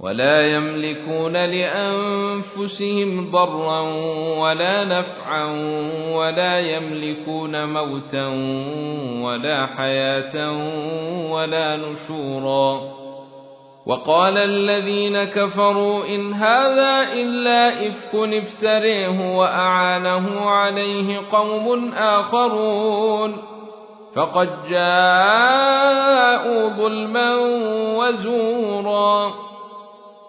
ولا يملكون لأنفسهم ضرا ولا نفعا ولا يملكون موتا ولا حياة ولا نشورا. وقال الذين كفروا إن هذا إلا إفك افتريه وأعانه عليه قوم آخرون. فقد جاءوا ظلما وزورا.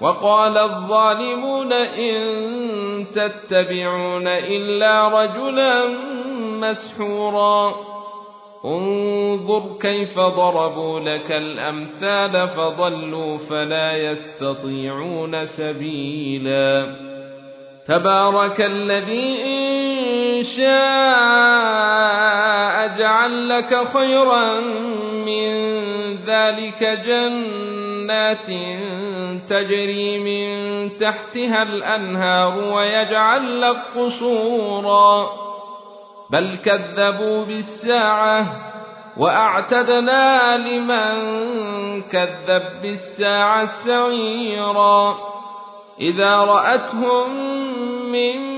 وقال الظالمون إن تتبعون إلا رجلا مسحورا. انظر كيف ضربوا لك الأمثال فضلوا فلا يستطيعون سبيلا. تبارك الذي إن شاء جعل لك خيرا من ذلك جنات تجري من تحتها الأنهار ويجعل لك قصورا. بل كذبوا بالساعة وأعتدنا لمن كذب بالساعة سعيرا. إذا رأتهم من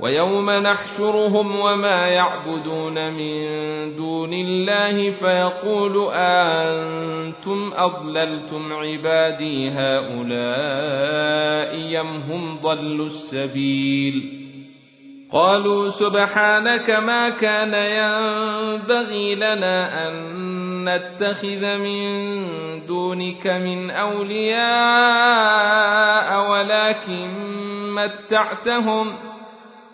ويوم نحشرهم وما يعبدون من دون الله فيقول أنتم أضللتم عبادي هؤلاء أم هم ضلوا السبيل؟ قالوا سبحانك ما كان ينبغي لنا أن نتخذ من دونك من أولياء ولكن متعتهم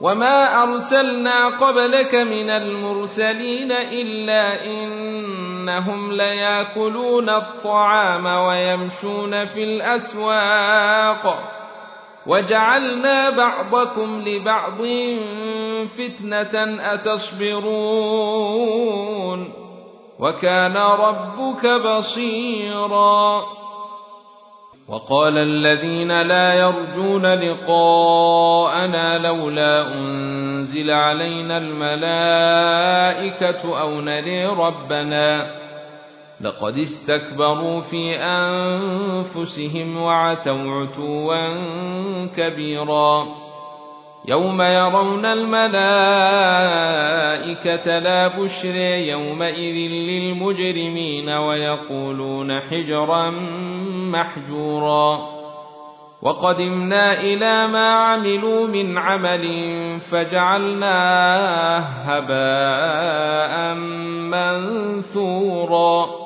وما ارسلنا قبلك من المرسلين الا انهم لياكلون الطعام ويمشون في الاسواق وجعلنا بعضكم لبعض فتنه اتصبرون وكان ربك بصيرا وقال الذين لا يرجون لقاءنا لولا أنزل علينا الملائكة أو نري ربنا لقد استكبروا في أنفسهم وعتوا عتوا كبيرا يوم يرون الملائكة لا بشر يومئذ للمجرمين ويقولون حجرا محجورا. وقدمنا إلى ما عملوا من عمل فجعلناه هباء منثورا.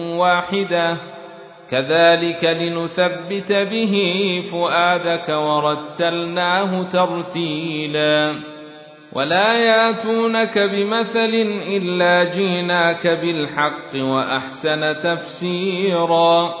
واحدة. كذلك لنثبت به فؤادك ورتلناه ترتيلا. ولا ياتونك بمثل إلا جيناك بالحق وأحسن تفسيرا.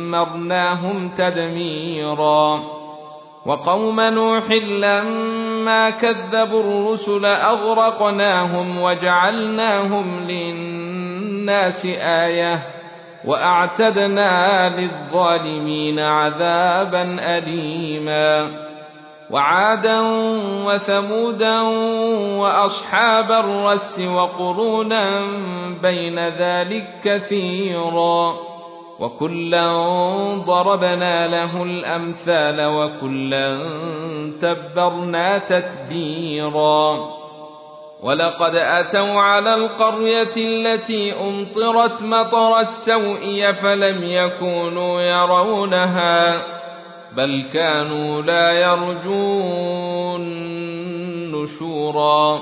فدمرناهم تدميرا. وقوم نوح لما كذبوا الرسل أغرقناهم وجعلناهم للناس آية وأعتدنا للظالمين عذابا أليما. وعادا وثمودا وأصحاب الرس وقرونا بين ذلك كثيرا. وكلا ضربنا له الامثال وكلا تبرنا تتبيرا ولقد اتوا على القريه التي امطرت مطر السوء فلم يكونوا يرونها بل كانوا لا يرجون نشورا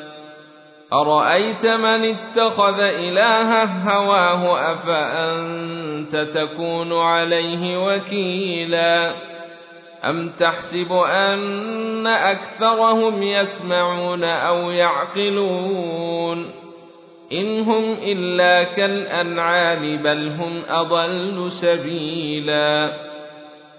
ارايت من اتخذ الهه هواه افانت تكون عليه وكيلا ام تحسب ان اكثرهم يسمعون أو يعقلون ان هم الا كالانعام بل هم اضل سبيلا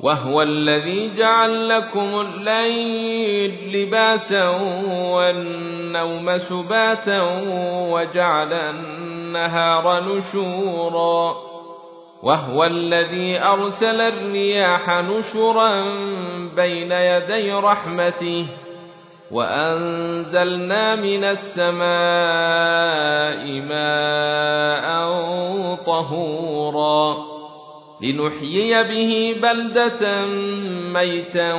وهو الذي جعل لكم الليل لباسا والنوم سباتا وجعل النهار نشورا. وهو الذي أرسل الرياح نشرا بين يدي رحمته وأنزلنا من السماء ماء طهورا. لنحيي به بلدة ميتا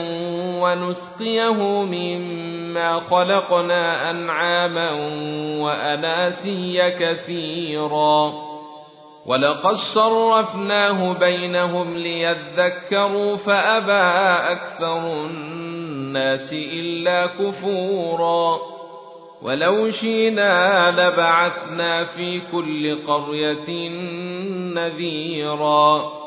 ونسقيه مما خلقنا أنعاما وأناسيا كثيرا. ولقد صرفناه بينهم ليذكروا فأبى أكثر الناس إلا كفورا. ولو شئنا لبعثنا في كل قرية نذيرا.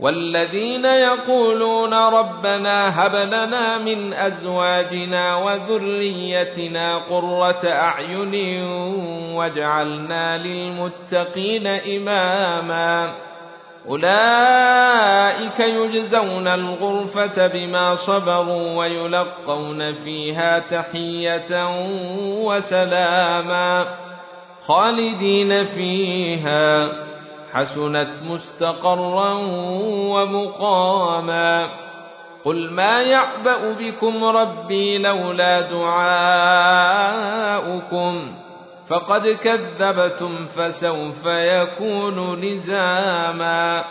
والذين يقولون ربنا هب لنا من أزواجنا وذريتنا قرة أعين واجعلنا للمتقين إماما. أولئك يجزون الغرفة بما صبروا ويلقون فيها تحية وسلاما خالدين فيها. حسنت مستقرا ومقاما قل ما يعبأ بكم ربي لولا دعاؤكم فقد كذبتم فسوف يكون لزاما